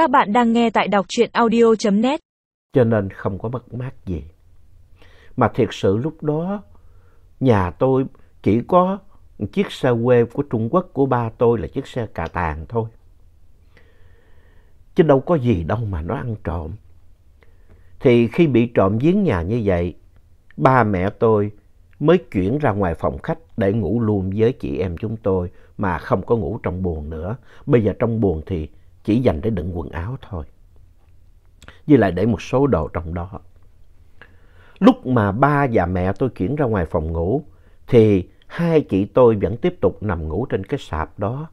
Các bạn đang nghe tại đọc truyện audio.net. Cho nên không có mất mát gì. Mà thiệt sự lúc đó nhà tôi chỉ có chiếc xe quê của Trung Quốc của ba tôi là chiếc xe cà tàng thôi. Chứ đâu có gì đâu mà nó ăn trộm. Thì khi bị trộm giếng nhà như vậy, ba mẹ tôi mới chuyển ra ngoài phòng khách để ngủ luôn với chị em chúng tôi mà không có ngủ trong buồng nữa. Bây giờ trong buồng thì chỉ dành để đựng quần áo thôi. Với lại để một số đồ trong đó. Lúc mà ba và mẹ tôi chuyển ra ngoài phòng ngủ thì hai chị tôi vẫn tiếp tục nằm ngủ trên cái sạp đó.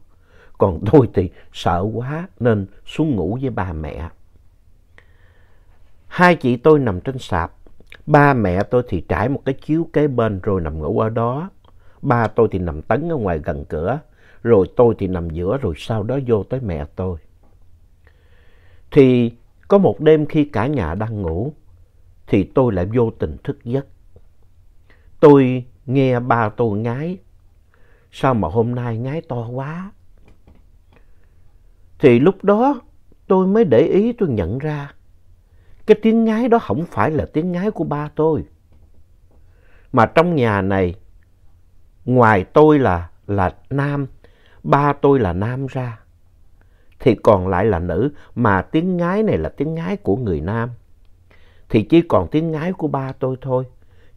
Còn tôi thì sợ quá nên xuống ngủ với ba mẹ. Hai chị tôi nằm trên sạp, ba mẹ tôi thì trải một cái chiếu kế bên rồi nằm ngủ ở đó. Ba tôi thì nằm tấn ở ngoài gần cửa, rồi tôi thì nằm giữa rồi sau đó vô tới mẹ tôi. Thì có một đêm khi cả nhà đang ngủ, thì tôi lại vô tình thức giấc. Tôi nghe ba tôi ngái, sao mà hôm nay ngái to quá. Thì lúc đó tôi mới để ý tôi nhận ra cái tiếng ngái đó không phải là tiếng ngái của ba tôi. Mà trong nhà này, ngoài tôi là, là nam, ba tôi là nam ra, thì còn lại là nữ, mà tiếng ngái này là tiếng ngái của người nam. Thì chỉ còn tiếng ngái của ba tôi thôi.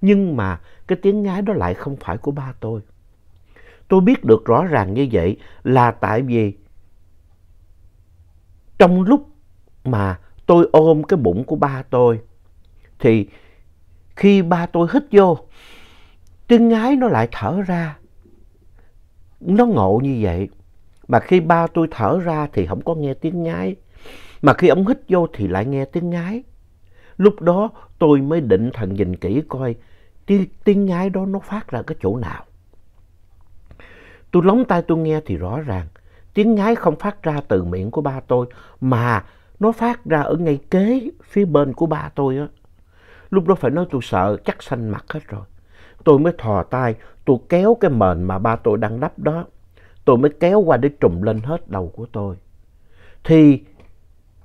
Nhưng mà cái tiếng ngái đó lại không phải của ba tôi. Tôi biết được rõ ràng như vậy là tại vì trong lúc mà tôi ôm cái bụng của ba tôi thì khi ba tôi hít vô tiếng ngái nó lại thở ra nó ngộ như vậy mà khi ba tôi thở ra thì không có nghe tiếng nhái, mà khi ông hít vô thì lại nghe tiếng nhái. lúc đó tôi mới định thần nhìn kỹ coi tiếng, tiếng đó nó phát ra cái chỗ nào tôi lóng tai tôi nghe thì rõ ràng tiếng nhái không phát ra từ miệng của ba tôi mà nó phát ra ở ngay kế phía bên của ba tôi á. Lúc đó phải nói tôi sợ chắc xanh mặt hết rồi. Tôi mới thò tay, tôi kéo cái mền mà ba tôi đang đắp đó. Tôi mới kéo qua để trùm lên hết đầu của tôi. Thì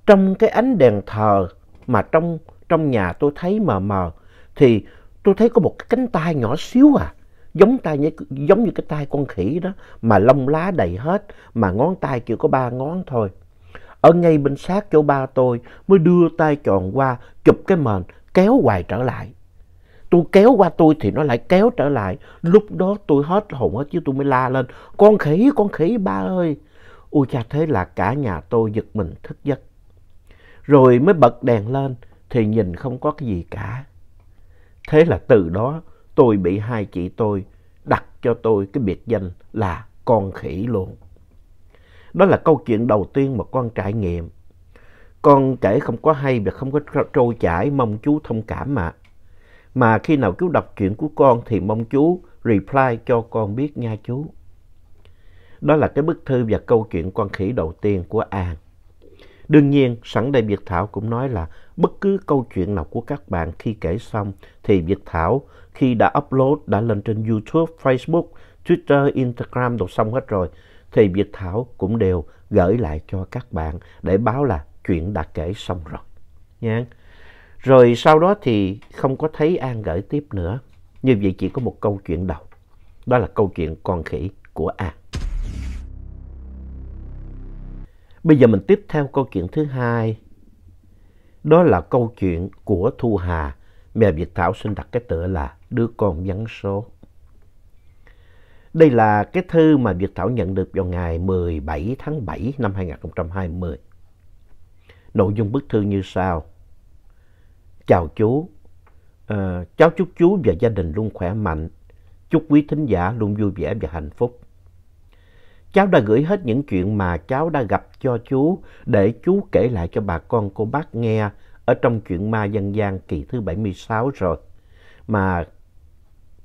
trong cái ánh đèn thờ mà trong, trong nhà tôi thấy mờ mờ, thì tôi thấy có một cái cánh tay nhỏ xíu à. Giống, tay như, giống như cái tay con khỉ đó, mà lông lá đầy hết, mà ngón tay chỉ có ba ngón thôi. Ở ngay bên sát chỗ ba tôi mới đưa tay tròn qua chụp cái mền kéo hoài trở lại. Tôi kéo qua tôi thì nó lại kéo trở lại. Lúc đó tôi hết hồn hết chứ tôi mới la lên. Con khỉ, con khỉ ba ơi. Ôi cha thế là cả nhà tôi giật mình thức giấc. Rồi mới bật đèn lên thì nhìn không có cái gì cả. Thế là từ đó tôi bị hai chị tôi đặt cho tôi cái biệt danh là con khỉ luôn. Đó là câu chuyện đầu tiên mà con trải nghiệm. Con kể không có hay và không có trôi chảy, mong chú thông cảm mà. Mà khi nào chú đọc chuyện của con thì mong chú reply cho con biết nha chú. Đó là cái bức thư và câu chuyện con khỉ đầu tiên của An. Đương nhiên, sẵn đây Việt Thảo cũng nói là bất cứ câu chuyện nào của các bạn khi kể xong thì Việt Thảo khi đã upload, đã lên trên YouTube, Facebook, Twitter, Instagram đồ xong hết rồi thì Việt Thảo cũng đều gửi lại cho các bạn để báo là chuyện đã kể xong rồi. Nha. Rồi sau đó thì không có thấy An gửi tiếp nữa. Như vậy chỉ có một câu chuyện đầu. Đó là câu chuyện con khỉ của An. Bây giờ mình tiếp theo câu chuyện thứ hai. Đó là câu chuyện của Thu Hà. Mẹ Việt Thảo xin đặt cái tựa là Đứa con vắng số. Đây là cái thư mà Việt Thảo nhận được vào ngày 17 tháng 7 năm 2020. Nội dung bức thư như sau. Chào chú, à, cháu chúc chú và gia đình luôn khỏe mạnh. Chúc quý thính giả luôn vui vẻ và hạnh phúc. Cháu đã gửi hết những chuyện mà cháu đã gặp cho chú để chú kể lại cho bà con cô bác nghe ở trong chuyện ma dân gian kỳ thứ 76 rồi. Mà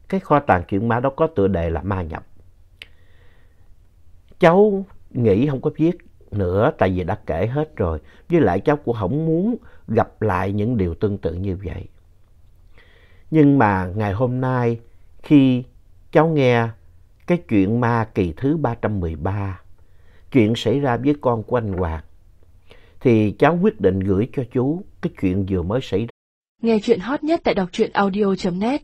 cái kho tàng chuyện ma đó có tựa đề là ma nhập. Cháu nghĩ không có viết nữa tại vì đã kể hết rồi. Với lại cháu cũng không muốn gặp lại những điều tương tự như vậy. Nhưng mà ngày hôm nay khi cháu nghe cái chuyện ma kỳ thứ 313, chuyện xảy ra với con của anh Hoàng, thì cháu quyết định gửi cho chú cái chuyện vừa mới xảy ra. Nghe chuyện hot nhất tại đọc truyện audio.net